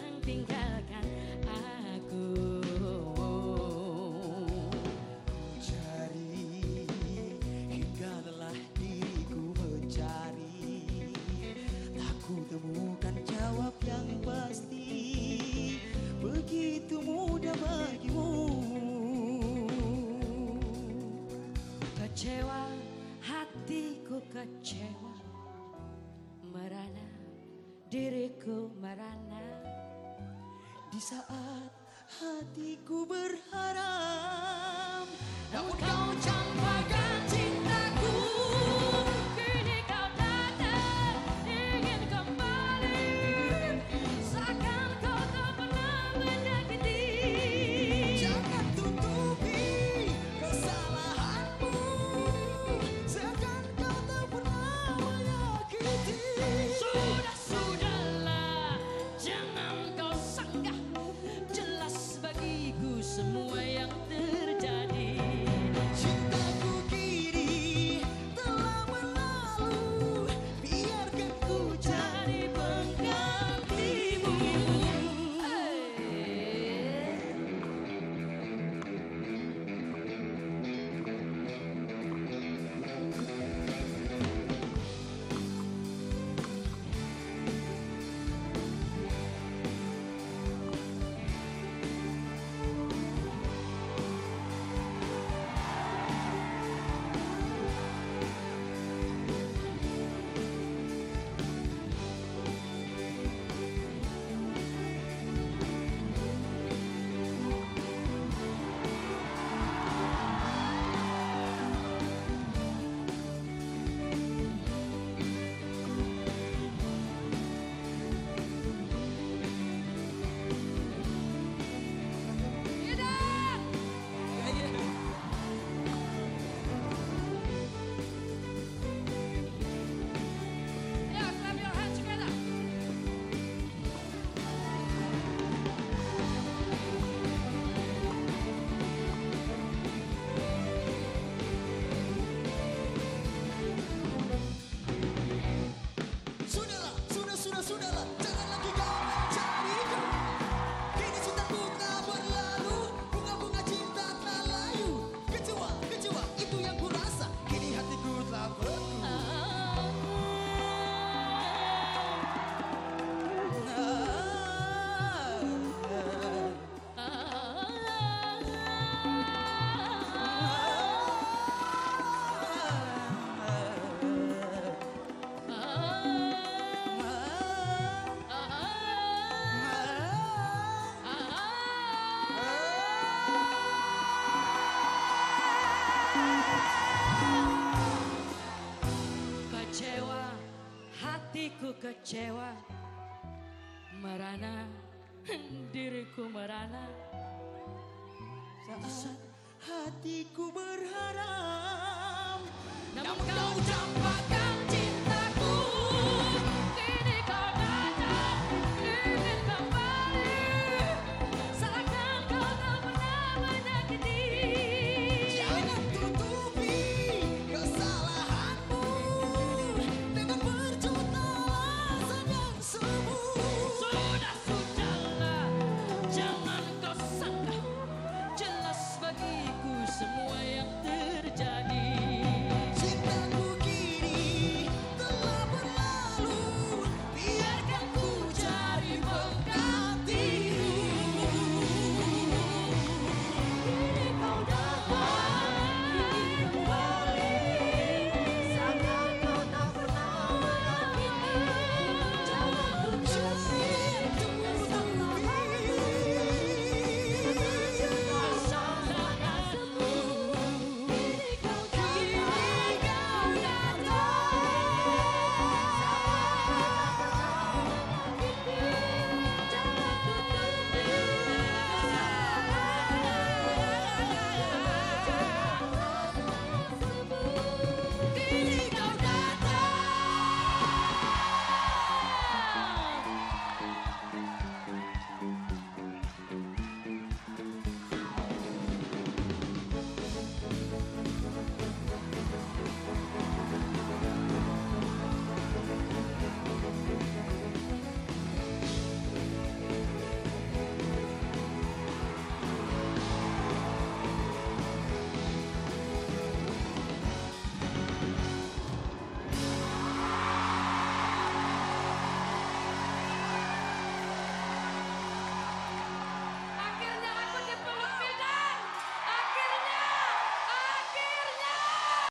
penting Saat hatiku berharap Namun kau campakan kecewa, hatiku kecewa. Merana, diriku merana. Saat hatiku berharap Namun kau campakan